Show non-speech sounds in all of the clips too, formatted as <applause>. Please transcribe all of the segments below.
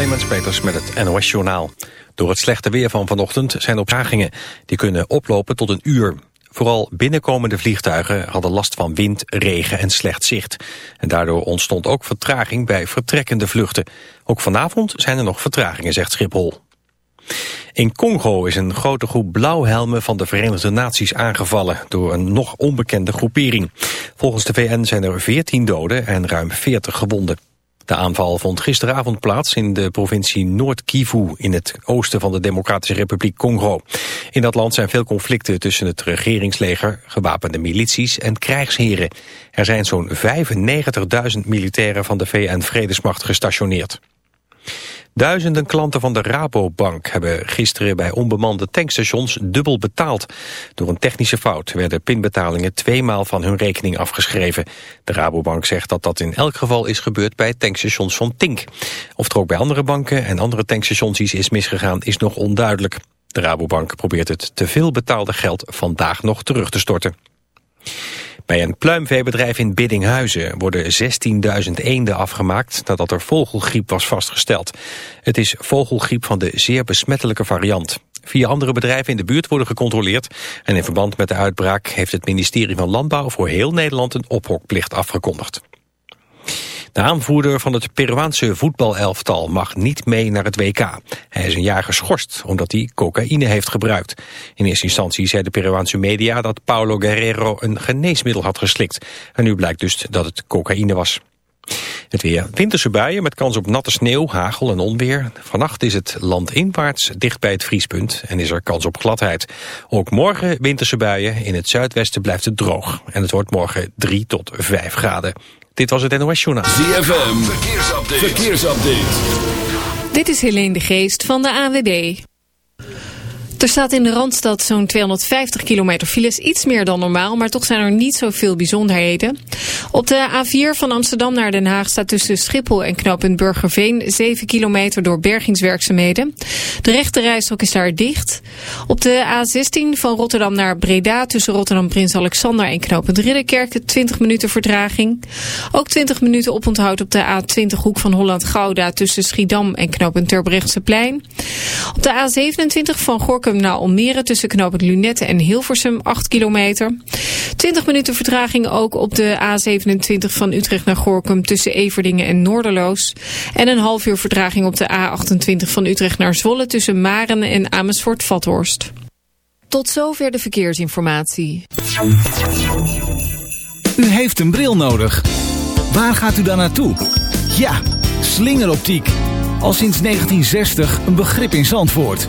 Clemens met het NOS Journaal. Door het slechte weer van vanochtend zijn er opzagingen. Die kunnen oplopen tot een uur. Vooral binnenkomende vliegtuigen hadden last van wind, regen en slecht zicht. En daardoor ontstond ook vertraging bij vertrekkende vluchten. Ook vanavond zijn er nog vertragingen, zegt Schiphol. In Congo is een grote groep blauwhelmen van de Verenigde Naties aangevallen door een nog onbekende groepering. Volgens de VN zijn er 14 doden en ruim 40 gewonden. De aanval vond gisteravond plaats in de provincie Noord-Kivu in het oosten van de Democratische Republiek Congo. In dat land zijn veel conflicten tussen het regeringsleger, gewapende milities en krijgsheren. Er zijn zo'n 95.000 militairen van de VN-vredesmacht gestationeerd. Duizenden klanten van de Rabobank hebben gisteren bij onbemande tankstations dubbel betaald. Door een technische fout werden pinbetalingen tweemaal van hun rekening afgeschreven. De Rabobank zegt dat dat in elk geval is gebeurd bij tankstations van Tink. Of er ook bij andere banken en andere tankstations iets is misgegaan is nog onduidelijk. De Rabobank probeert het te veel betaalde geld vandaag nog terug te storten. Bij een pluimveebedrijf in Biddinghuizen worden 16.000 eenden afgemaakt nadat er vogelgriep was vastgesteld. Het is vogelgriep van de zeer besmettelijke variant. Vier andere bedrijven in de buurt worden gecontroleerd en in verband met de uitbraak heeft het ministerie van Landbouw voor heel Nederland een ophokplicht afgekondigd. De aanvoerder van het Peruaanse voetbalelftal mag niet mee naar het WK. Hij is een jaar geschorst omdat hij cocaïne heeft gebruikt. In eerste instantie zei de Peruaanse media dat Paulo Guerrero een geneesmiddel had geslikt. En nu blijkt dus dat het cocaïne was. Het weer. Winterse buien met kans op natte sneeuw, hagel en onweer. Vannacht is het landinwaarts dicht bij het vriespunt en is er kans op gladheid. Ook morgen winterse buien. In het zuidwesten blijft het droog. En het wordt morgen 3 tot 5 graden. Dit was het NOS Journaal. ZFM, verkeersupdate. verkeersupdate. Dit is Helene de Geest van de AWB. Er staat in de Randstad zo'n 250 kilometer files. Iets meer dan normaal, maar toch zijn er niet zoveel bijzonderheden. Op de A4 van Amsterdam naar Den Haag staat tussen Schiphol en knooppunt Burgerveen 7 kilometer door bergingswerkzaamheden. De rechte rijstrook is daar dicht. Op de A16 van Rotterdam naar Breda tussen Rotterdam Prins Alexander en knooppunt Ridderkerk 20 minuten vertraging. Ook 20 minuten oponthoud op de A20 hoek van Holland-Gouda tussen Schiedam en knooppunt Terbrechtseplein. Op de A27 van Gorkum naar Almere tussen knooppunt Lunette en Hilversum 8 kilometer. 20 minuten vertraging ook op de A27 van Utrecht naar Gorkum tussen Everdingen en Noorderloos. En een half uur vertraging op de A28 van Utrecht naar Zwolle tussen Maren en Amersfoort-Vathorst. Tot zover de verkeersinformatie. U heeft een bril nodig. Waar gaat u dan naartoe? Ja, slingeroptiek. Al sinds 1960 een begrip in Zandvoort.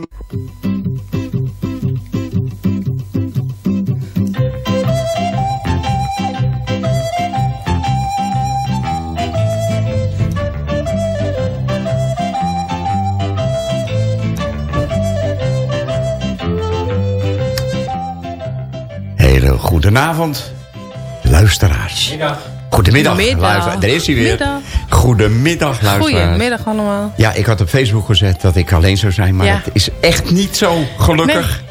Goedenavond. luisteraars. Goedemiddag, Middag. luisteraars. Daar is hij weer. Middag. Goedemiddag, luisteraars. Goedemiddag allemaal. Ja, ik had op Facebook gezet dat ik alleen zou zijn, maar Ja. het is echt niet zo gelukkig.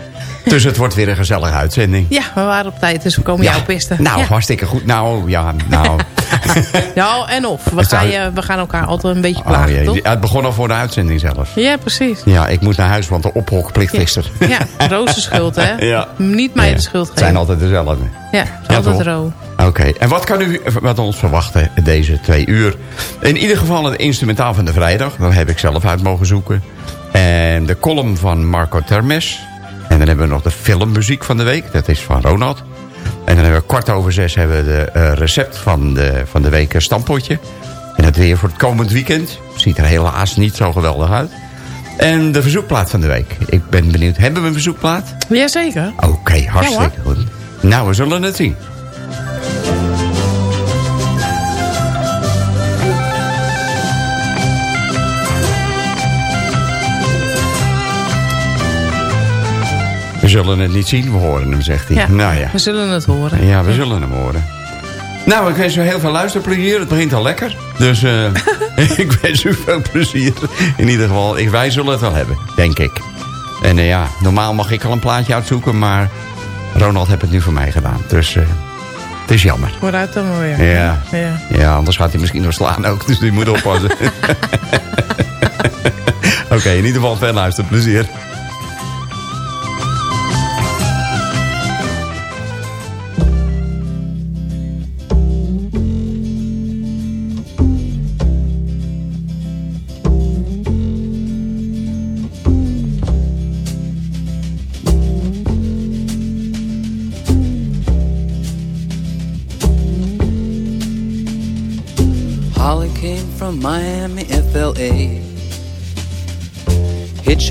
Dus het wordt weer een gezellige uitzending. Ja, we waren op tijd, dus we komen jou pisten. Nou, ja. hartstikke goed. Nou, ja, nou. <laughs> Ja, en of. We gaan, je, we gaan elkaar altijd een beetje Oh, plagen, jee. toch? Ja, Het begon al voor de uitzending zelf. Ja, precies. Ja, ik moet naar huis, want de ophokplicht is er. Ja, <laughs> Roos de schuld, hè? Ja. Niet mij Ja, de schuld Het zijn geven. altijd dezelfde. Ja, Ja, altijd? Ro. Oké, en wat kan u met ons verwachten deze twee uur? In ieder geval het instrumentaal van de vrijdag. Dat heb ik zelf uit mogen zoeken. En de column van Marco Termes. En dan hebben we nog de filmmuziek van de week. Dat is van Ronald. En dan hebben we kwart over zes hebben we de eh, recept van de, van de week een stampotje. En het weer voor het komend weekend. Ziet er helaas niet zo geweldig uit. En de verzoekplaat van de week. Ik ben benieuwd. Hebben we een verzoekplaat? Jazeker. Oké, hartstikke goed. Nou, we zullen het zien. Zullen het niet zien, we horen hem, zegt hij. Ja, Nou ja. we zullen het horen. Ja, we zullen hem horen. Nou, ik wens u heel veel luisterplezier. Het begint al lekker. Dus eh, <laughs> <laughs> ik wens u veel plezier. In ieder geval, ik, wij zullen het wel hebben, denk ik. En eh, ja, normaal mag ik al een plaatje uitzoeken, maar Ronald heeft het nu voor mij gedaan. Dus eh, het is jammer. Vooruit dan maar weer. Ja. ja. Ja, anders gaat hij misschien nog slaan ook. Dus die moet oppassen. <laughs> Oké, in ieder geval veel luisterplezier.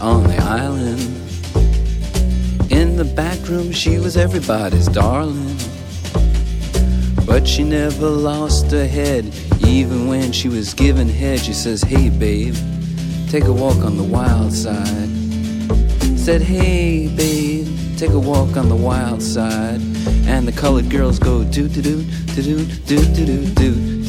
on the island. In the back room, she was everybody's darling. But she never lost her head, even when she was given head. She says, Hey, babe, take a walk on the wild side. Said, Hey, babe, take a walk on the wild side. And the colored girls go, Doot, doot, doot, doot, doot, doot, doot, doot.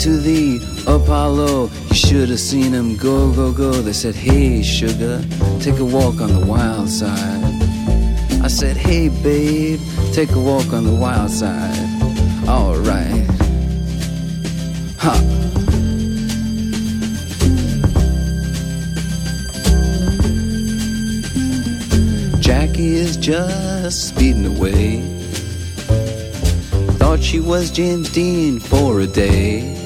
To the Apollo, you should have seen him go, go, go. They said, Hey, sugar, take a walk on the wild side. I said, Hey, babe, take a walk on the wild side. Alright. Ha. Jackie is just speeding away. Thought she was James Dean for a day.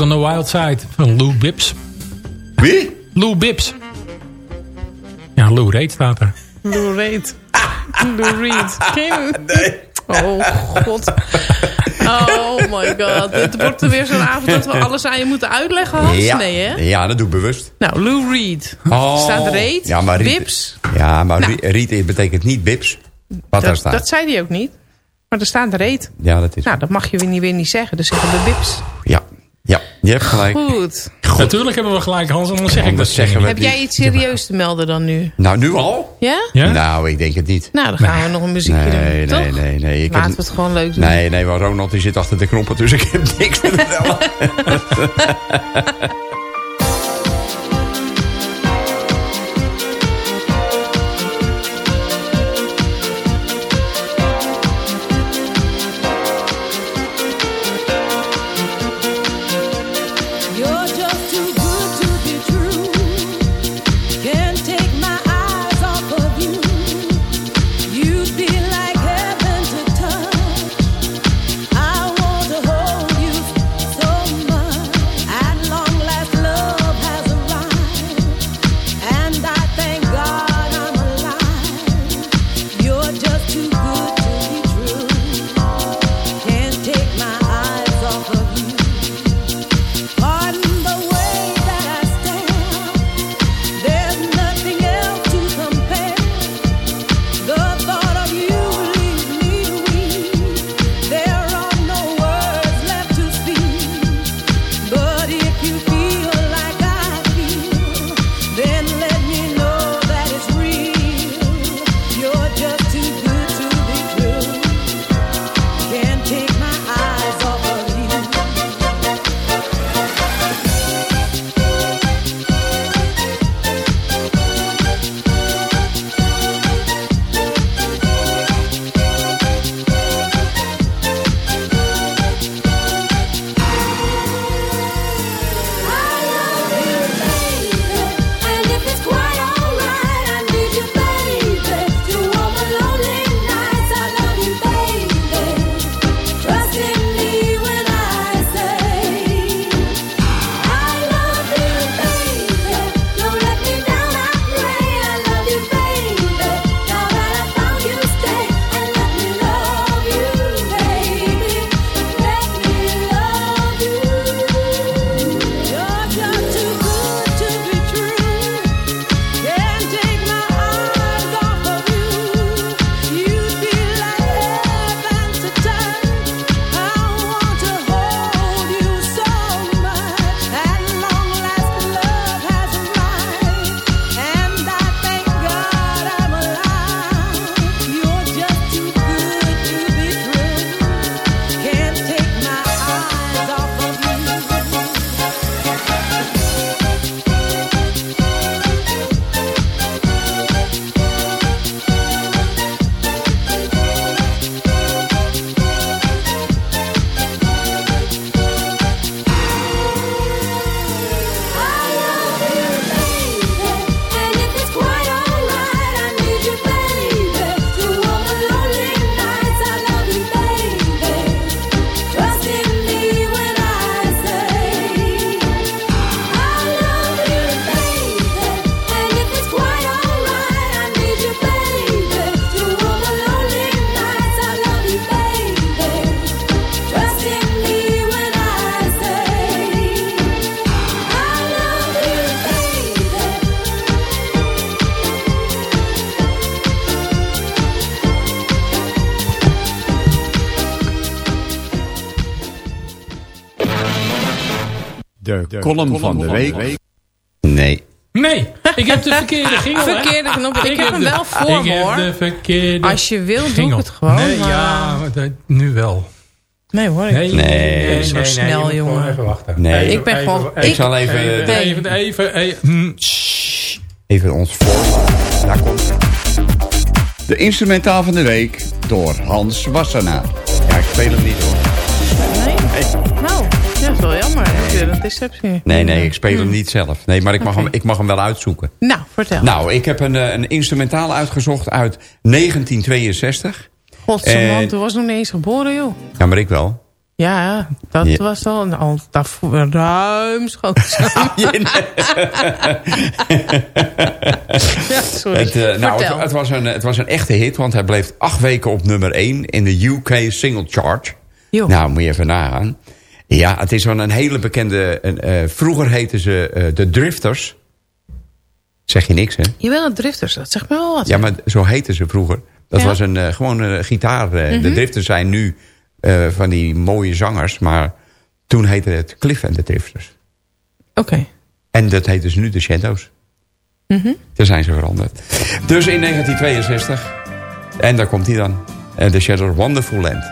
Walk on the Wild Side van Lou Bibbs. Wie? Lou Bibbs. Ja, Lou Reed staat er. Lou Reed. <laughs> Lou Reed. Nee. Oh, god. Oh my god. Dit wordt er weer zo'n avond dat we <laughs> alles aan je moeten uitleggen, Hans? Ja. Nee, hè? ja, dat doe ik bewust. Nou, Lou Reed. Oh. Staat Reed, Ja, maar Riet- Bips. Ja, maar Nou. Riet betekent niet Bips. Wat daar Dat, staat. dat zei hij ook niet. Maar er staat Reed. Ja, dat is... Nou, dat mag je weer niet, weer niet zeggen. Dus zeggen we Bips. Ja, ja, je hebt gelijk. Goed. Natuurlijk hebben we gelijk, Hans. En dan zeg ik dat zeggen we Heb jij iets serieus te melden dan nu? Nou, nu al? Ja? Ja? Nou, ik denk het niet. Nou, dan gaan we nog een muziekje Nee, doen, nee, toch? nee, nee. Ik Laten heb... we het gewoon leuk doen. Nee, nee, want Ronald die zit achter de knoppen, dus ik heb niks te vertellen. <laughs> van de week. Nee, Nee, ik heb de verkeerde <laughs> gingel. Verkeerde knop. Ik, Ik heb hem de- wel voor Ik me, heb hoor. de verkeerde Als je wil, doe ik het gewoon. Nee, maar- ja, maar dat- nu wel. Nee hoor. ik- Nee, Nee, zo snel, jongen. Even wachten. Nee. Ik ben gewoon- Ik zal even, Even, even, even, even, hm. even ons voor. Daar komt. De instrumentaal van de week door Hans Wassenaar. Ja, ik speel hem niet hoor. Nee? Nou, dat is wel jammer. hè. Weer een deceptie. Nee, nee, ik speel hem niet zelf. Nee, maar ik mag, hem, ik mag hem wel uitzoeken. Nou, vertel. Nou, ik heb een, eh, een instrumentaal uitgezocht uit 1962. Godzijdank, en- toen was nog niet eens geboren, joh. Ja, maar ik wel. Ja, dat Ja. was al, al daarvoor ruim schoon. ja, sorry. Het, eh, nou, het was een, het was een echte hit, want hij bleef acht weken op nummer 1 in de UK Single Chart. Jo. Nou, moet je even nagaan. Ja, het is wel een hele bekende... een, eh, vroeger heten ze eh, de Drifters. Zeg je niks, hè? Jawel, het drifters, dat zegt me wel wat. Ja, maar zo heten ze vroeger. Dat Ja. was een, eh, gewoon een gitaar. De Mhm. Drifters zijn nu van die mooie zangers, maar toen heette het Cliff and the Drifters. Oké. En dat heten ze nu de Shadows. Mhm. Daar zijn ze veranderd. Dus in 1962. En daar komt hij dan. The Shadows Wonderful Land.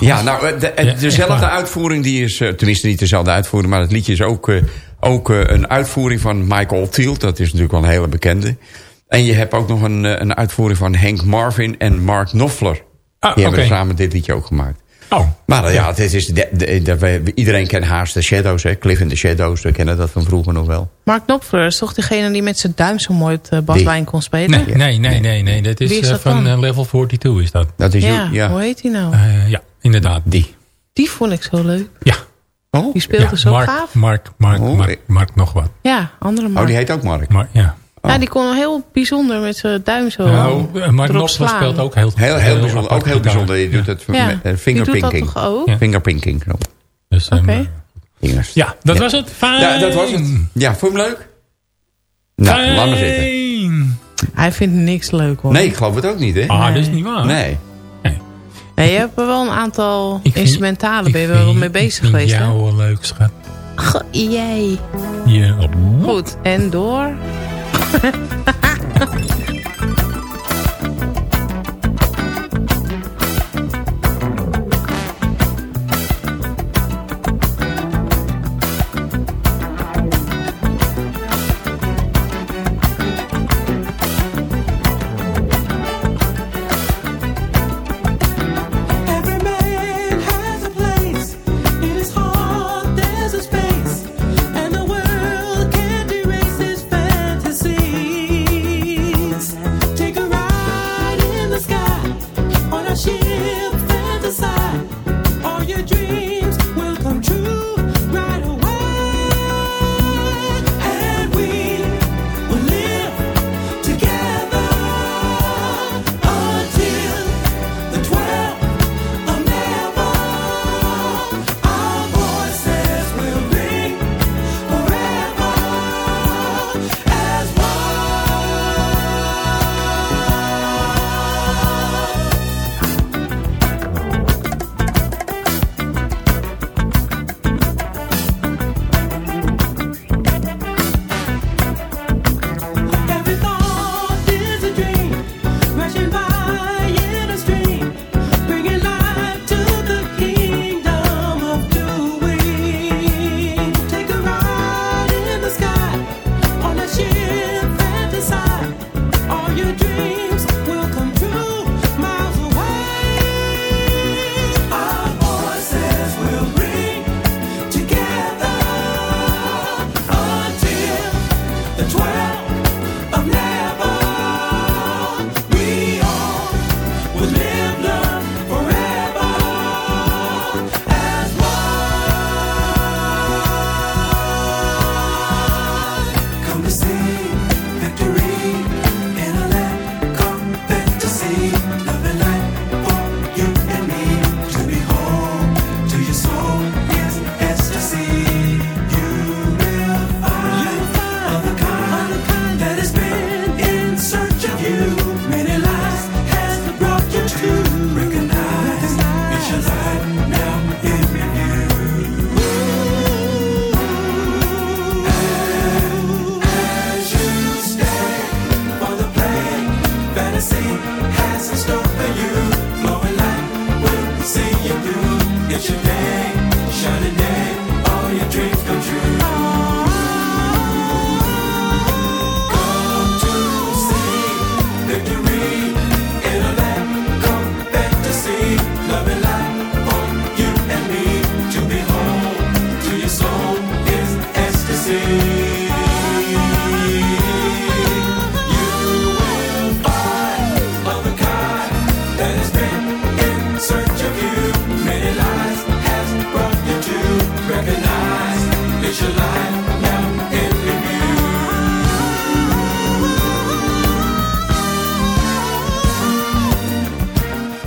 Ja, nou, eh, de- eh, Ja, dezelfde uitvoering die is... eh, tenminste, niet dezelfde uitvoering... maar het liedje is ook, ook een uitvoering van Michael Oldfield. Dat is natuurlijk wel een hele bekende. En je hebt ook nog een, een uitvoering van Hank Marvin en Mark Knopfler. Ah, die hebben samen dit liedje ook gemaakt. Oh, Maar ja, het is, de, de- iedereen kent haast de Shadows, hè? Cliff in the Shadows, we kennen dat van vroeger nog wel. Mark Knopfler is toch degene die met zijn duim zo mooi het baslijn kon spelen? nee, nee, nee, nee, nee. Dat is, Wie is dat van dan? level 42 is dat. Dat is Ja, ja. hoe heet hij nou? Eh, ja, inderdaad. die. Die vond ik zo leuk. Ja. Oh, Die speelde ja, zo Mark, gaaf. Mark, Mark, Oh, Mark, Mark nog wat. Ja, andere oh, Mark. die heet ook Mark. Maar, ja. Ja, die kon heel bijzonder met zijn duim zo Nou, eh, Mark Knopfler speelt ook heel Heel, heel bijzonder. Ook heel gitaar. bijzonder. Je Ja. doet het Ja, met eh, fingerpinking. dat toch ook? Ja. Fingerpinking. Dus, eh, Oké. Vingers. Ja, dat Ja. was het. Fijn. Ja, dat was het. Ja, vond je hem leuk? Nou, laat maar zitten. Hij vindt niks leuk hoor. Nee, ik geloof het ook niet, hè? Ah, dat is niet waar. Nee. Nee, je hebt er wel een aantal Ik vind- instrumentalen. Ben je wel mee bezig vind geweest, jou wel leuk, schat. Goh, Jij. Ja. Goed, en door. <laughs>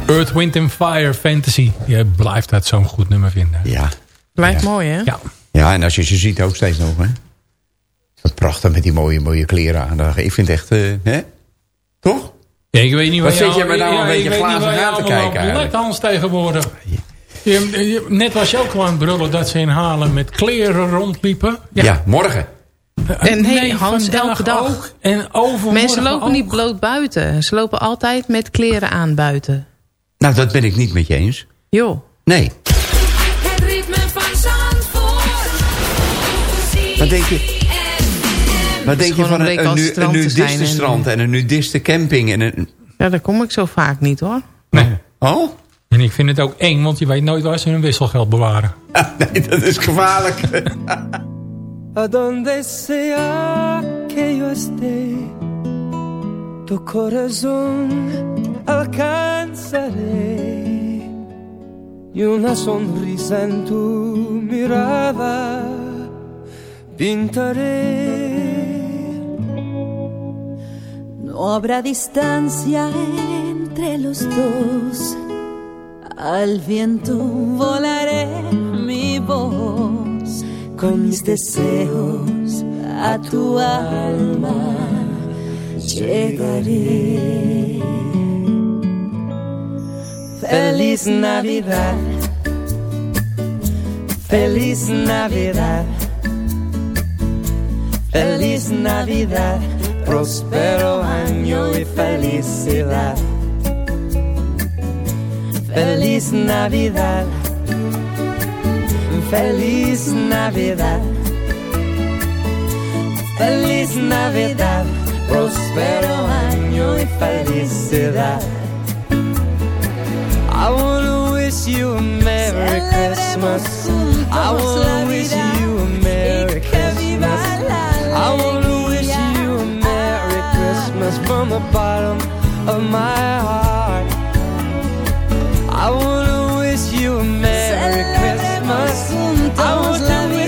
Earth, Wind and Fire Fantasy. Je blijft dat zo'n goed nummer vinden. Ja. Blijft mooi, hè? Ja. Ja, en als je ze ziet ook steeds nog, hè. Wat prachtig met die mooie, mooie kleren aan. Ik vind het echt, eh, hè? Toch? Ja, ik weet niet Wat waar zit je me nou ja, een beetje glazen aan te kijken let, Hans, tegenwoordig. Je, je- net was je ook al aan het brullen dat ze in Halen met kleren rondliepen. Ja, morgen. En hey, Nee, Hans, elke dag. ook. En overmorgen Mensen lopen ook. niet bloot buiten. Ze lopen altijd met kleren aan buiten. Nou, dat ben ik niet met je eens. Joh. Nee. Het ritme van Zandvoort. Wat denk je? Wat denk je gewoon van een, een, een strand te zijn nudistenstrand en- en een nudistencamping en een... Ja, daar kom ik zo vaak niet, hoor. Nee. Oh? En ik vind het ook eng, want je weet nooit waar ze hun wisselgeld bewaren. <laughs> Nee, dat is gevaarlijk. <laughs> A donde sea que yo esté, tu corazón alcanzaré. Y una sonrisa en tu mirada pintaré. No habrá distancia entre los dos. Al viento volaré mi voz con mis deseos a tu alma llegaré. Feliz Navidad, feliz Navidad, feliz Navidad, próspero año y felicidad. Feliz Navidad, feliz Navidad, feliz Navidad, próspero año y felicidad. I wanna wish you a Merry Christmas. I wanna wish you a Merry Christmas. I wanna wish you a Merry Christmas from the bottom of my heart. I wanna wish you a Merry Christmas. I want to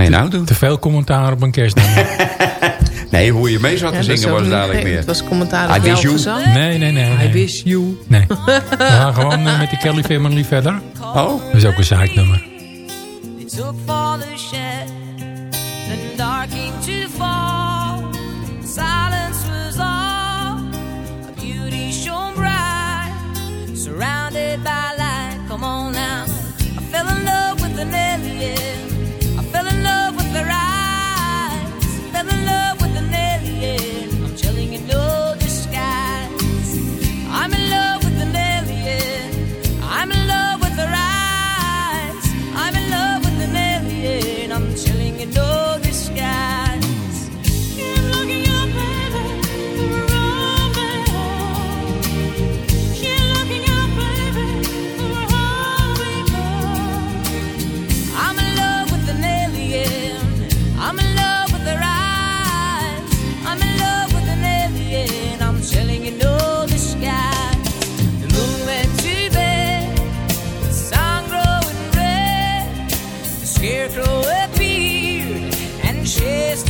Ga je nou doen? Te veel commentaar op een kerstnummer. <laughs> Nee, hoe je mee zat te Ja, zingen was dadelijk gek. meer. Het was commentaar I op wish jouw you. gezang. Nee, nee, nee. nee. I wish you. Nee. <laughs> We gaan gewoon eh, met die Kelly Family verder. Oh? Dat is ook een zeiknummer. It scarecrow appeared and chased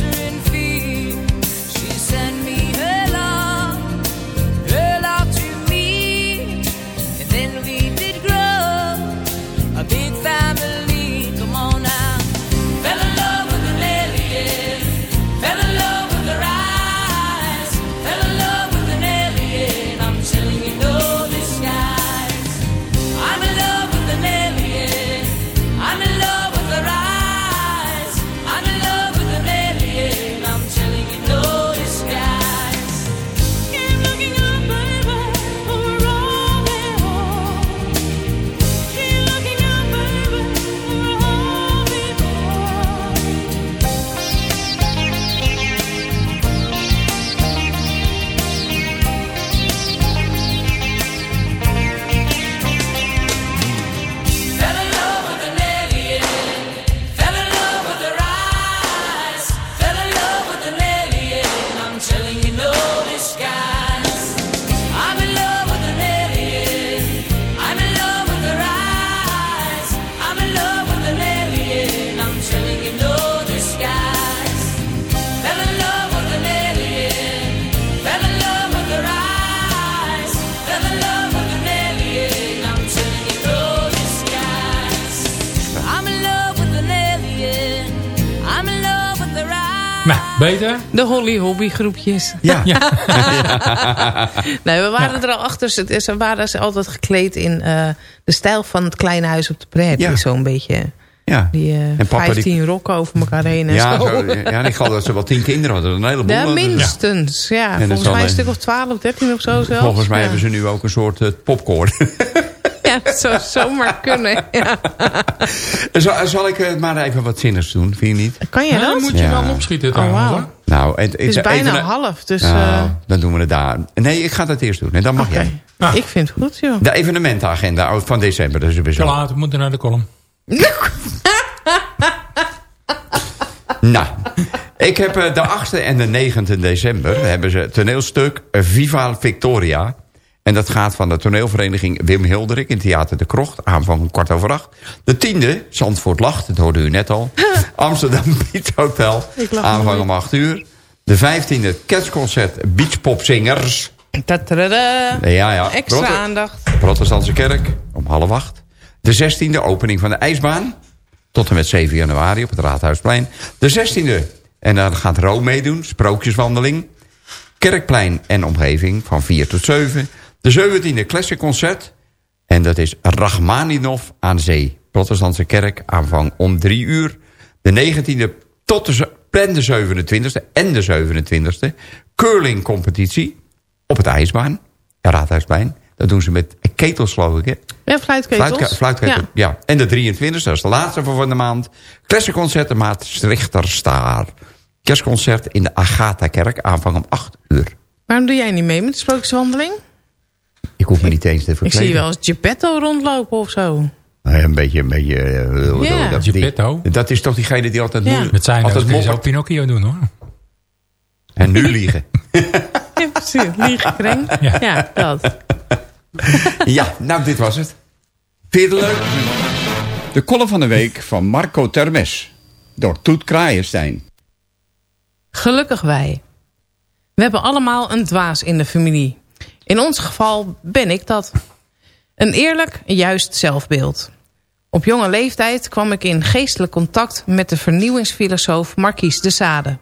beter? De Holly Hobby groepjes. Ja. <laughs> nee, we waren er al achter. Ze, ze waren ze altijd gekleed in eh, de stijl van het kleine huis op de prairie. Ja. Zo'n beetje Ja. die eh, En papa die- 15 rokken over elkaar heen en Ja, zo. zo, ja, en ik geloof dat ze wel tien kinderen hadden. Een heleboel. Ja, minstens. Ja, volgens mij een een- stuk of 12, 13 of zo zelfs. Volgens mij ja. hebben ze nu ook een soort eh, popcorn. <laughs> Ja, dat zou zomaar <laughs> kunnen. Ja. zal, zal ik eh, maar even wat zinnigs doen, vind je niet? Kan je Ja, dat? dan moet je Ja. wel opschieten Oh, trouwens. wauw. hoor. Nou, en, Het is bijna half, dus Nou, eh, dan doen we het daar. Nee, ik ga dat eerst doen. En dan mag jij. Ik vind het goed, joh. De evenementenagenda van december. Dat is laat, we moeten naar de column. <laughs> Nou, ik heb eh, de 8e en de 9e december... hebben ze toneelstuk Viva Victoria. En dat gaat van de toneelvereniging Wim Hilderik... in Theater de Krocht, aanvang om kwart over acht. De 10e, Zandvoort Lacht, dat hoorde u net al. <laughs> Amsterdam Beach Hotel, Ik lach aanvang om 8 uur. De 15e, kerstconcert Beachpopzingers. Ja, ja. Extra Prote- aandacht. Protestantse kerk om half acht. De 16e opening van de ijsbaan. Tot en met 7 januari op het Raadhuisplein. De 16e, en daar gaat Rome meedoen, sprookjeswandeling. Kerkplein en omgeving van 4 tot 7. De 17e Classic Concert. En dat is Rachmaninov aan zee. Protestantse kerk, aanvang om 3 uur. De 19e tot de, ze- en de 27e en de 27e. Curling competitie op het ijsbaan. Ja, Raadhuisplein. Dat doen ze met ketels, geloof ik, hè? Ja, fluitketels. Fluitketel, Ja. ja. En de 23e, dat is de laatste van de maand. Klassenconcert de Maastrichterstaar. Kerstconcert in de Agatha-kerk, aanvang om 8 uur. Waarom doe jij niet mee met de sprookjeswandeling? Ik hoef me niet eens te Ik verkleden. zie je wel eens Geppetto rondlopen of zo. Nee, een beetje, een beetje... eh, Ja. dat, die- dat is toch diegene die altijd, Ja. Met zijn altijd kun je zo moppert Pinocchio doen hoor. en nu liegen. <laughs> Ja, precies. Liegekring. Ja. Ja. dat. ja, nou, dit was het. Vind leuk? De column van de week van Marco Termes. Door Toet Kraaienstein. Gelukkig wij. We hebben allemaal een dwaas in de familie. In ons geval ben ik dat. Een eerlijk, juist zelfbeeld. Op jonge leeftijd kwam ik in geestelijk contact met de vernieuwingsfilosoof Marquise de Sade.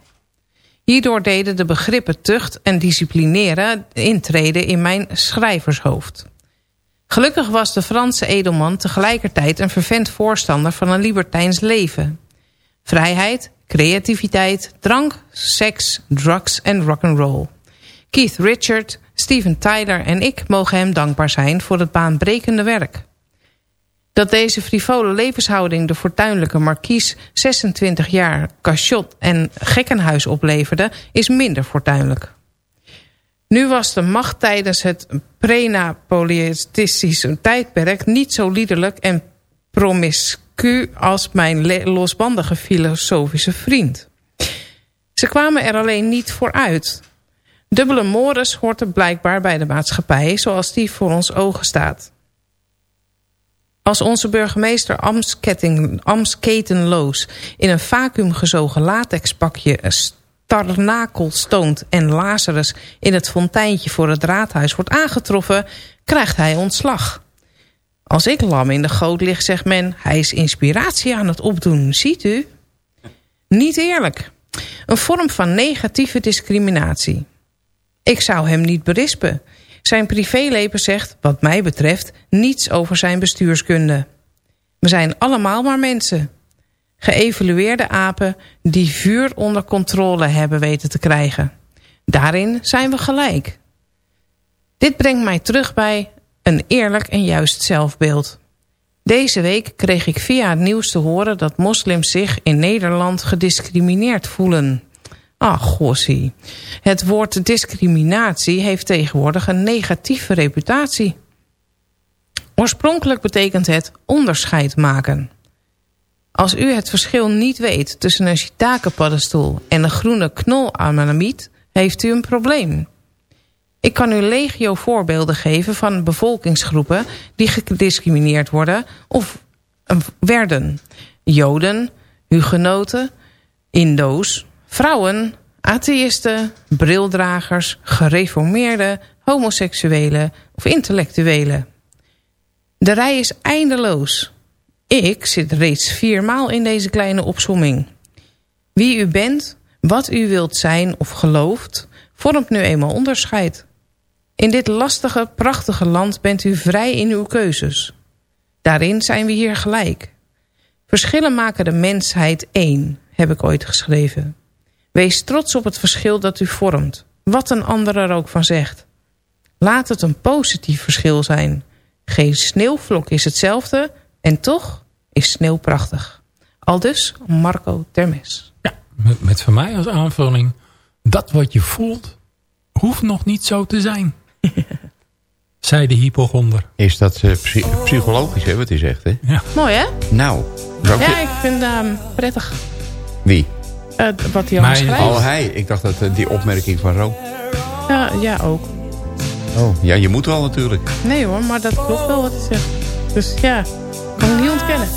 Hierdoor deden de begrippen tucht en disciplineren intreden in mijn schrijvershoofd. Gelukkig was de Franse edelman tegelijkertijd een vervent voorstander van een libertijns leven. Vrijheid, creativiteit, drank, seks, drugs en rock'n'roll. Keith Richard, Steven Tyler en ik mogen hem dankbaar zijn voor het baanbrekende werk. Dat deze frivole levenshouding de fortuinlijke markies 26 jaar cachot en gekkenhuis opleverde, is minder fortuinlijk. Nu was de macht tijdens het prenapoleontistische tijdperk niet zo liederlijk en promiscu als mijn losbandige filosofische vriend. Ze kwamen er alleen niet voor uit. Dubbele mores hoort er blijkbaar bij de maatschappij zoals die voor ons ogen staat. Als onze burgemeester Amsketenloos in een vacuümgezogen latexpakje starnakel stoont en Lazarus in het fonteintje voor het raadhuis wordt aangetroffen, krijgt hij ontslag. Als ik lam in de goot lig, zegt men, hij is inspiratie aan het opdoen, ziet u? Niet eerlijk. Een vorm van negatieve discriminatie. Ik zou hem niet berispen. Zijn privéleven zegt, wat mij betreft, niets over zijn bestuurskunde. We zijn allemaal maar mensen. Geëvalueerde apen die vuur onder controle hebben weten te krijgen. Daarin zijn we gelijk. Dit brengt mij terug bij een eerlijk en juist zelfbeeld. Deze week kreeg ik via het nieuws te horen dat moslims zich in Nederland gediscrimineerd voelen. Ah, gossie. Het woord discriminatie heeft tegenwoordig een negatieve reputatie. Oorspronkelijk betekent het onderscheid maken. Als u het verschil niet weet tussen een shiitake-paddenstoel en een groene knolamamiet, heeft u een probleem. Ik kan u legio voorbeelden geven van bevolkingsgroepen die gediscrimineerd worden of eh, werden. Joden, hugenoten, Indo's, vrouwen, atheïsten, brildragers, gereformeerden, homoseksuelen of intellectuelen. De rij is eindeloos. Ik zit reeds viermaal in deze kleine opsomming. Wie u bent, Wat u wilt zijn of gelooft, vormt nu eenmaal onderscheid. In dit lastige, prachtige land bent u vrij in uw keuzes. Daarin zijn we hier gelijk. Verschillen maken de mensheid één, heb ik ooit geschreven. Wees trots op het verschil dat u vormt, wat een ander er ook van zegt. Laat het een positief verschil zijn. Geen sneeuwvlok is hetzelfde en toch is sneeuw prachtig. Aldus Marco Termes. Met, met van mij als aanvulling. Dat wat je voelt, hoeft nog niet zo te zijn. <laughs> Zei de hypochonder. Is dat eh, psy- psychologisch, hè, wat hij zegt, hè? Ja. Mooi hè? Nou, Ja, ik vind het prettig wie? Eh, wat hij allemaal schrijft. Oh, hij. Ik dacht dat eh, die opmerking van Ro. Ja, ja, ook. Oh, ja, je moet wel natuurlijk. Nee hoor, maar dat klopt wel wat hij zegt. Dus ja, kan ik niet ontkennen.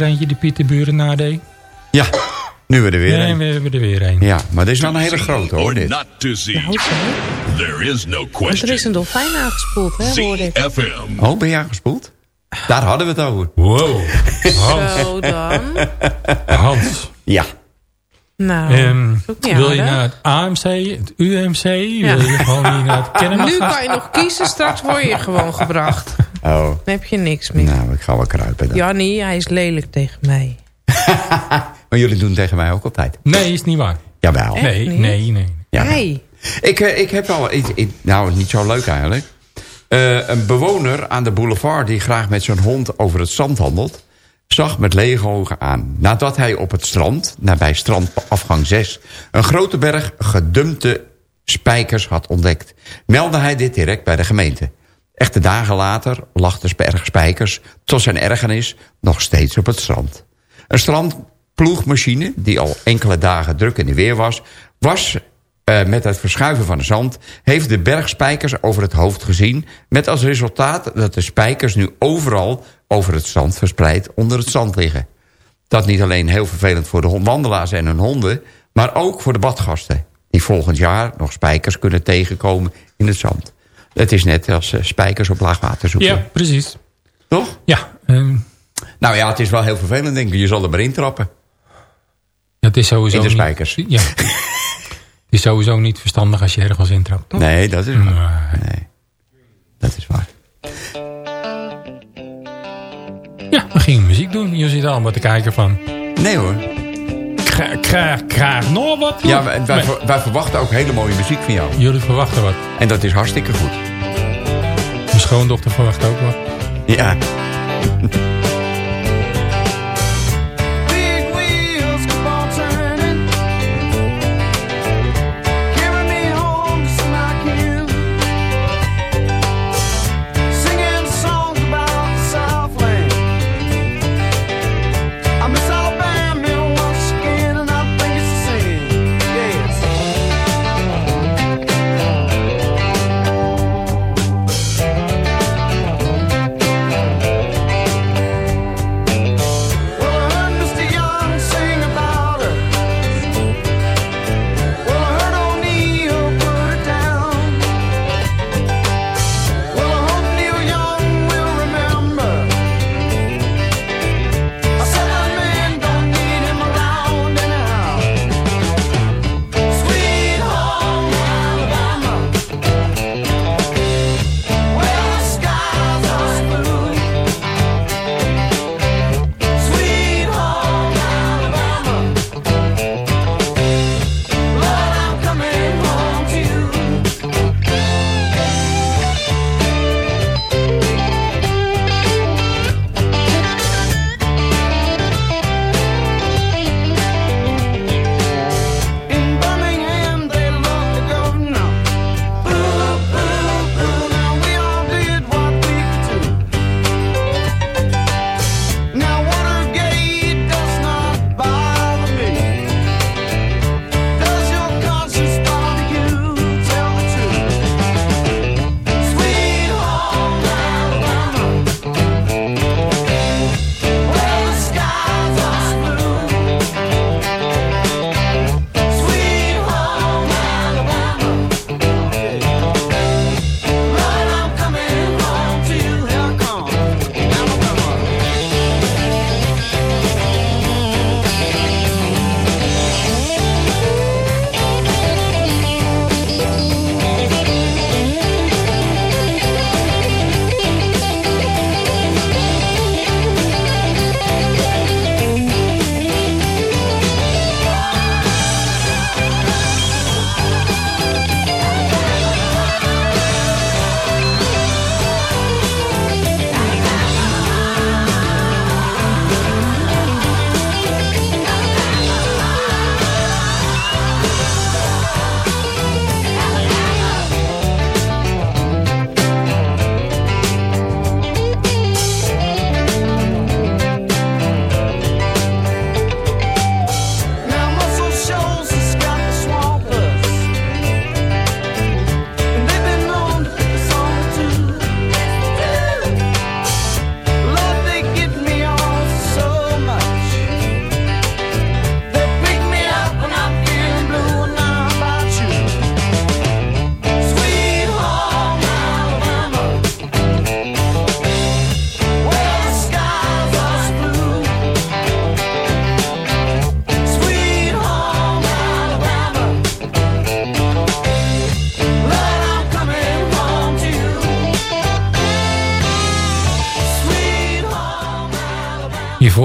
Hadden er gisteren eentje die Pieter Buren nadeed. Ja, nu we er weer Nee, een. we hebben er weer een. Ja, maar dit is wel een hele grote hoor, dit. Not to see. Nou. There is no Want er question. is een dolfijn aangespoeld, hè, hoorde ik. Oh, ben jij gespoeld? Daar hadden we het over. Wow. Hans. Zo dan. Hans. Ja. Nou, Ehm, niet wil je naar het AMC, het UMC? Ja. Wil je gewoon niet naar het? <laughs> Nu kan je nog kiezen, straks word je gewoon gebracht. Oh, Dan heb je niks meer. nou, ik ga wel kruipen dan. Jannie, hij is lelijk tegen mij. <laughs> Maar jullie doen tegen mij ook altijd. Nee, is niet waar. Jawel. Echt Nee, niet? nee, nee. Ja. Hey. Ik, eh, ik heb al iets, ik- nou niet zo leuk eigenlijk. Eh, een bewoner aan de boulevard die graag met zijn hond over het strand wandelt... zag met lege ogen aan. Nadat hij op het strand, nabij strandafgang 6... een grote berg gedumpte spijkers had ontdekt. Meldde hij dit direct bij de gemeente. Echte dagen later lag de berg spijkers tot zijn ergernis nog steeds op het strand. Een strandploegmachine, die al enkele dagen druk in de weer was... was eh, met het verschuiven van de zand... heeft de bergspijkers over het hoofd gezien... met als resultaat dat de spijkers nu overal over het strand verspreid onder het zand liggen. Dat niet alleen heel vervelend voor de wandelaars en hun honden... maar ook voor de badgasten... die volgend jaar nog spijkers kunnen tegenkomen in het zand. Het is net als eh, spijkers op laag water zoeken. Ja, precies. Toch? Ja. ehm, Nou ja, het is wel heel vervelend, denk ik. Je zal er maar in trappen. het is sowieso In de niet- spijkers. ja. <laughs> Het is sowieso niet verstandig als je ergens intrapt. toch? Nee, dat is waar. Nee, dat is waar. Ja, we gingen muziek doen. Je zit allemaal te kijken van... Nee hoor. Krijg nog wat? Ja, wij, wij, Nee. ver- wij verwachten ook hele mooie muziek van jou. Jullie verwachten wat. En dat is hartstikke goed. Mijn schoondochter verwacht ook wat. Ja.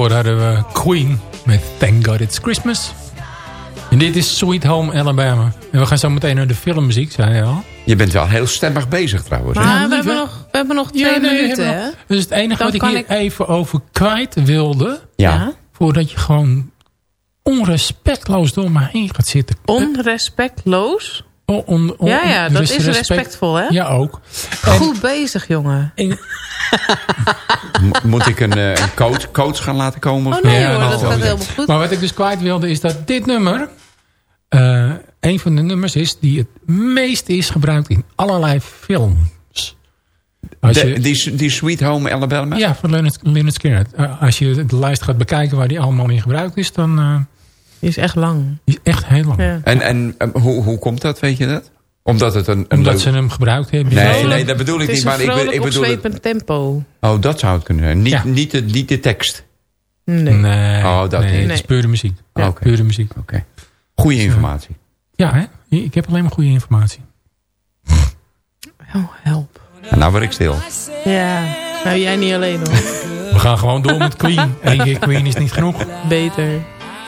Hiervoor hadden we Queen met Thank God It's Christmas. En dit is Sweet Home Alabama. En we gaan zo meteen naar de filmmuziek, zei je al. Je bent wel heel stemmig bezig trouwens. hè? Maar we hebben, nog, we hebben nog twee Ja, nee, minuten, nog. Dus het enige Dan wat ik hier ik- even over kwijt wilde... Ja. Voordat je gewoon onrespectloos door me heen gaat zitten. Onrespectloos? Oh, on- on- Ja, ja, dat is respectvol, hè? Ja, ook. Goed bezig, jongen. <laughs> Mo- Moet ik een, eh, een coach, coach gaan laten komen? Oh nee Ja, hoor, dat gaat helemaal goed. Maar wat ik dus kwijt wilde is dat dit nummer... eh, een van de nummers is die het meest is gebruikt in allerlei films. Als De- je, die, die Sweet Home Alabama? ja, van Leonard, Leonard Skinner. Eh, als je de lijst gaat bekijken waar die allemaal in gebruikt is... dan eh, Die is echt lang. die is echt heel lang. Ja. En, en eh, hoe, hoe komt dat, weet je dat? Omdat het een, een Omdat leuk- ze hem gebruikt hebben. Nee, film. nee, dat bedoel ik Het is niet. een Maar ik, vrolijk ik bedoel... het- tempo. Oh, dat zou het kunnen zijn. Niet, Ja. niet, de, niet de tekst. Nee. Nee, Oh, dat nee, niet. het is pure muziek. Ja. Oké. Pure muziek. Oké. Goede informatie. Ja, hè? ik heb alleen maar goede informatie. Oh, help. En nou word ik stil. Ja. Nou, jij niet alleen hoor. We gaan gewoon door met Queen. <laughs> Eén keer Queen is niet genoeg. Beter.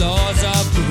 laws of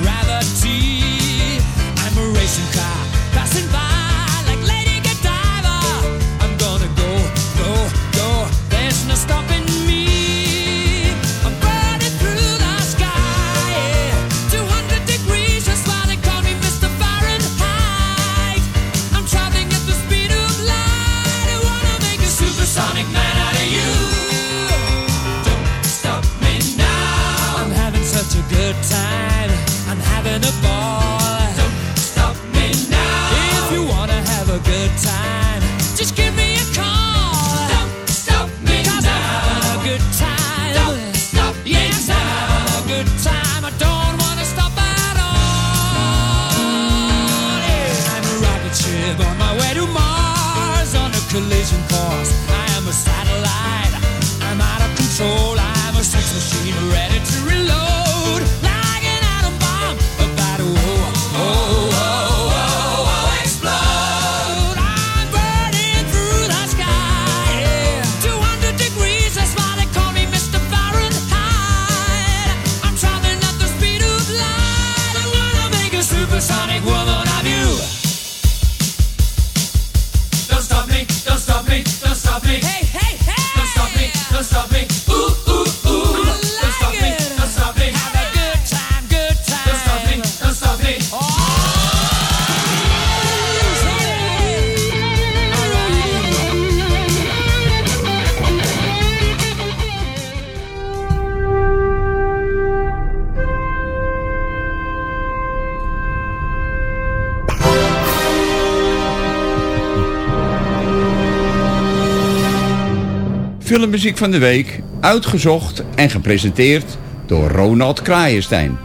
collision course. I am a satellite. I'm out of control. I'm a sex machine ready to reload. Filmmuziek van de week, uitgezocht en gepresenteerd door Ronald Kraaienstein.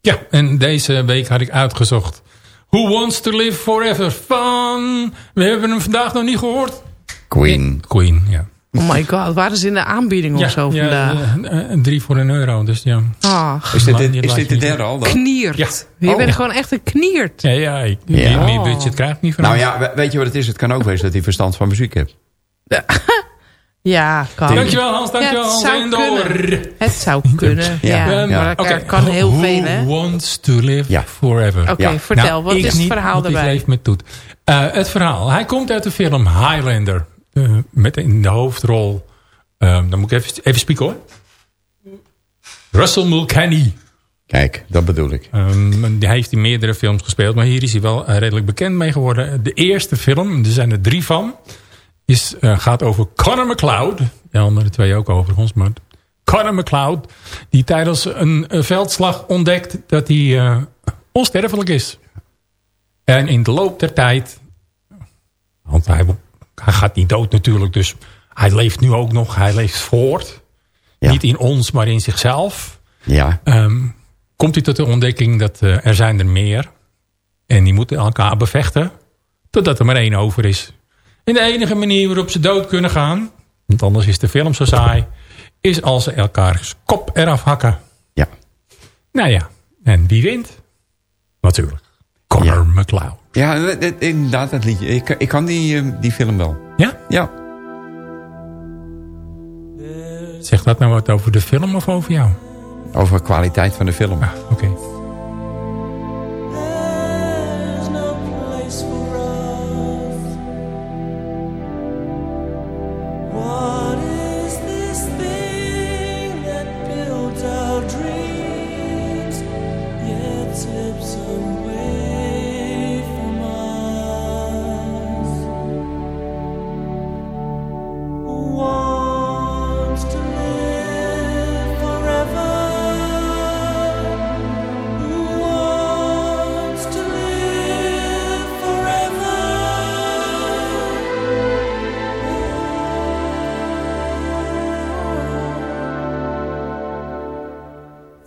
Ja, en deze week had ik uitgezocht. Who Wants to Live Forever? Van... We hebben hem vandaag nog niet gehoord. Queen. Queen, ja. Oh my god, waren ze in de aanbieding of ja, zo ja, vandaag? eh, eh, drie voor een euro, dus ja. Ah, Is dit, is dit de derde al dan? kniert. Ja. Je Oh. bent gewoon echt een kniert. Ja, ja, ik, Ja. meer budget krijg ik niet van Nou ja, we- weet je wat het is? Het kan ook wezen dat hij verstand van muziek heeft. <laughs> Ja, kan. Dankjewel Hans, dankjewel Ja, het Hans. zou. Het zou kunnen, ja. Ja, maar ja. er Oké, kan heel who veel, hè? wants to live Ja. forever? Oké, Ja. vertel, Nou, wat is het verhaal want erbij? Ik leef met Toet. Eh, het verhaal. Hij komt uit de film Highlander. Eh, met in de hoofdrol... eh, dan moet ik even, even spieken hoor. Russell Mulcahy. Kijk, dat bedoel ik. Um, hij heeft in meerdere films gespeeld, maar hier is hij wel eh, redelijk bekend mee geworden. De eerste film, er zijn er drie van, is, eh, gaat over Connor McLeod. De andere twee ook overigens, maar Connor McLeod. Die tijdens een, veldslag ontdekt dat hij onsterfelijk is. En in de loop der tijd, want hij, gaat niet dood natuurlijk, dus hij leeft nu ook nog, hij leeft voort. Ja. Niet in ons, maar in zichzelf. Ja, Ehm, komt hij tot de ontdekking dat eh, er zijn er meer. En die moeten elkaar bevechten. Totdat er maar één over is. En de enige manier waarop ze dood kunnen gaan. Want anders is de film zo saai. Is als ze elkaars kop eraf hakken. ja. Nou ja, en wie wint? Natuurlijk. Connor McLeod. Ja, eh, eh, inderdaad, dat liedje. Ik, ik kan die, eh, die film wel. Ja? Ja. Zegt dat nou wat over de film of over jou? Over de kwaliteit van de film. Ah, oké.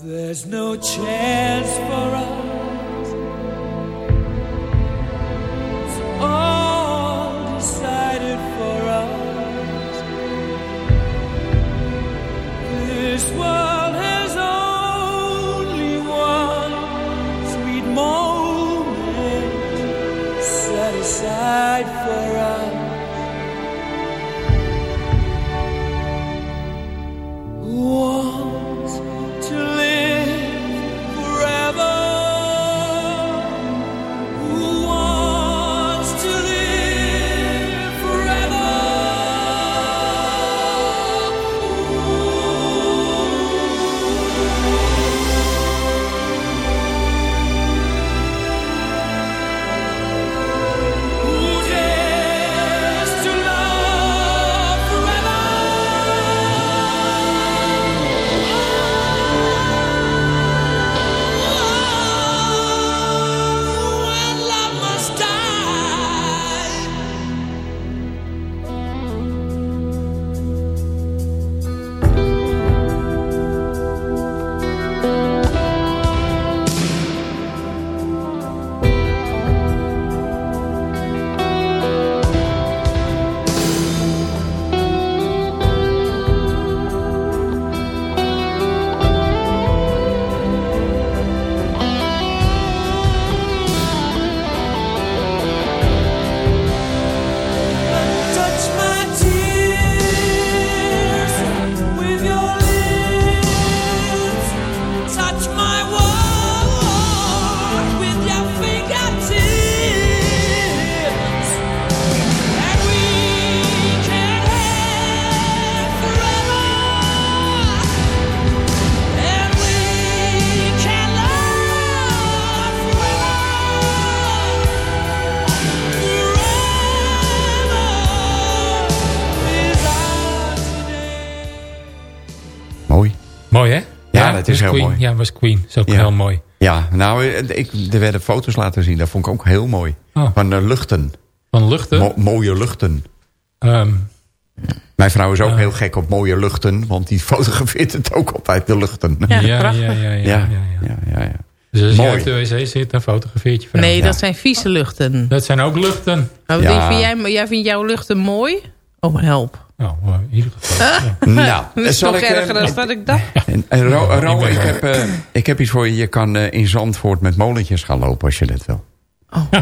There's no chance for us. ja, was Queen. Dat is ook heel mooi. Ja, nou, eh, ik, er werden foto's laten zien. Dat vond ik ook heel mooi. Oh. Van de luchten. Van luchten? Mooie luchten. Ehm. Mijn vrouw is ook eh. heel gek op mooie luchten. Want die <laughs> fotografeert het ook altijd, de luchten. Ja, ja, ja, ja, ja, ja, ja, Dus als mooi. je op de wc zit, dan fotografeert je vrouw. Nee, dat zijn vieze luchten. Dat zijn ook luchten. Oh, vind jij, jij vindt jouw luchten mooi? Oh, help. Nou, eh, in ieder geval. <laughs> ja. Nou, Dat is zal toch ik, eh, erger dan dat ik dacht. Ro, Ja, Ro, ik heb, eh, ik heb iets voor je. Je kan eh, in Zandvoort met molentjes gaan lopen als je dat wil.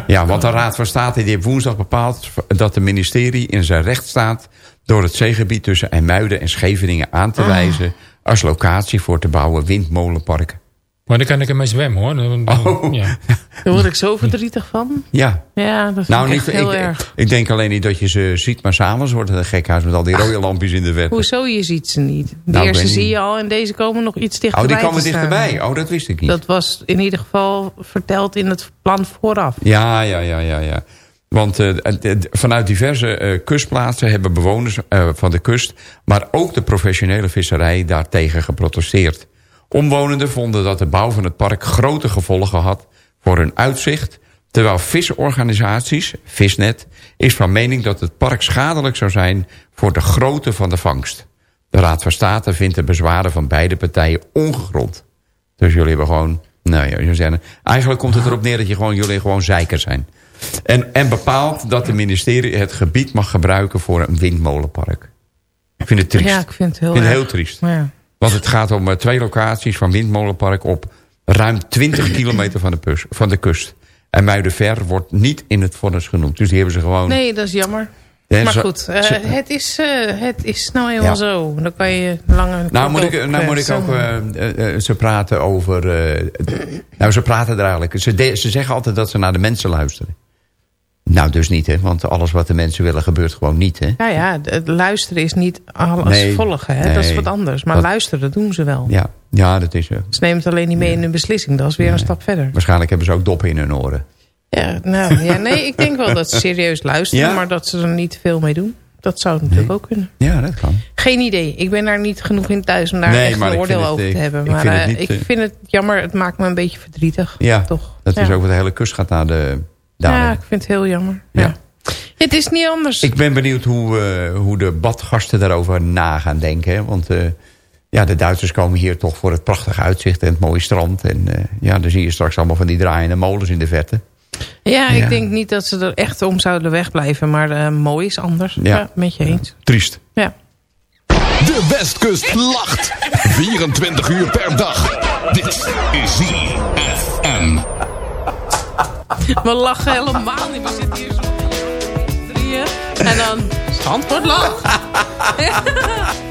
Ja, want de Raad van State die heeft woensdag bepaald... dat de ministerie in zijn recht staat... door het zeegebied tussen IJmuiden en Scheveningen aan te wijzen... als locatie voor te bouwen windmolenparken. Maar dan kan ik ermee zwemmen, hoor. Dan, dan- Oh. ja. <laughs> Daar word ik zo verdrietig van. Ja, Ja, dat vind nou ik niet, heel ik, erg. ik denk alleen niet dat je ze ziet... maar s'avonds wordt het een gekhuis met al die rode lampjes in de wet. Hoezo, je ziet ze niet. De Nou, eerste zie je al en deze komen nog iets Oh, dichterbij die komen dichterbij. Oh, dat wist ik niet. Dat was in ieder geval verteld in het plan vooraf. Ja, ja, ja, ja, ja. Want eh, eh, vanuit diverse eh, kustplaatsen hebben bewoners eh, van de kust... maar ook de professionele visserij daartegen geprotesteerd. Omwonenden vonden dat de bouw van het park grote gevolgen had voor hun uitzicht... terwijl visorganisaties, Visnet, is van mening dat het park schadelijk zou zijn... voor de grootte van de vangst. De Raad van State vindt de bezwaren van beide partijen ongegrond. Dus jullie hebben gewoon... Nou ja, zeggen, eigenlijk komt het erop neer dat je gewoon, jullie gewoon zeiker zijn. En, en bepaalt dat de ministerie het gebied mag gebruiken voor een windmolenpark. Ik vind het triest. Ja, ik vind het heel Ik vind het heel triest. Ja. Want het gaat om eh, twee locaties van windmolenpark op Ruim 20 <clears throat> kilometer van de, pus- van de kust. En Muidenver wordt niet in het vonnis genoemd. Dus die hebben ze gewoon... Nee, dat is jammer. Ja, maar zo- goed, eh, het, is, eh, het is nou Ja. zo. Dan kan je langer... Nou moet ik, nou moet ik ook... ze praten over... <clears throat> nou, ze praten er eigenlijk... Ze, de- ze zeggen altijd dat ze naar de mensen luisteren. Nou, dus niet, hè. Want alles wat de mensen willen gebeurt gewoon niet, hè. Ja, ja, het luisteren is niet alles Nee, volgen. Hè? Dat is wat anders. Maar Dat- luisteren, dat doen ze wel. Ja, ja dat is... eh, Ze nemen het alleen niet mee in hun beslissing. Dat is weer een stap verder. waarschijnlijk hebben ze ook doppen in hun oren. Ja, nou, ja, nee, ik denk wel dat ze serieus luisteren. Ja? Maar dat ze er niet veel mee doen. Dat zou natuurlijk ook kunnen. Ja, dat kan. Geen idee. Ik ben daar niet genoeg in thuis om daar echt een ik oordeel vind het, over te eh, hebben. ik Maar vind het eh, niet, ik vind het jammer. Het maakt me een beetje verdrietig. Ja, Toch? dat is ook wat de hele kust gaat naar de... Ja, ik vind het heel jammer. Ja. Ja. Het is niet anders. Ik ben benieuwd hoe, eh, hoe de badgasten daarover na gaan denken. Hè? Want eh, ja, de Duitsers komen hier toch voor het prachtige uitzicht en het mooie strand. En eh, ja, dan zie je straks allemaal van die draaiende molens in de verte. Ja, ik Ja. denk niet dat ze er echt om zouden wegblijven. Maar eh, mooi is anders. Ja. Ja. met je eens. Triest. Ja. De Westkust lacht. 24 uur per dag. Dit is ZFM. <laughs> We lachen helemaal niet. We zitten hier zo drieën. En dan Zandvoort lacht. <laughs>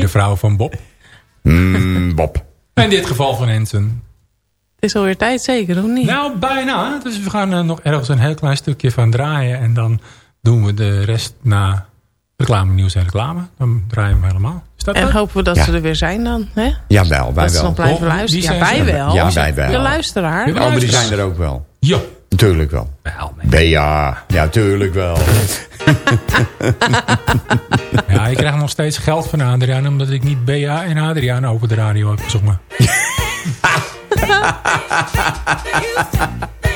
De vrouw van Bob. Mm, Bob. <laughs> In dit geval van Henson. Het is alweer tijd zeker, of niet? Nou, bijna. Dus we gaan er nog ergens een heel klein stukje van draaien. En dan doen we de rest na reclame, nieuws en reclame. Dan draaien we helemaal. Is dat en dat? hopen we dat Ja. ze er weer zijn dan. Hè? Jawel, wij dat ze wel. nog blijven Toch? luisteren. Ja, wij wel. Ja, wij wel. De luisteraar. Oh, maar die zijn er ook wel. Ja. Natuurlijk wel. Wel, nee. Bea, ja, tuurlijk wel. <laughs> Ja, ik krijg nog steeds geld van Adriaan... omdat ik niet Bea en Adriaan over de radio heb gezongen. <laughs> <laughs>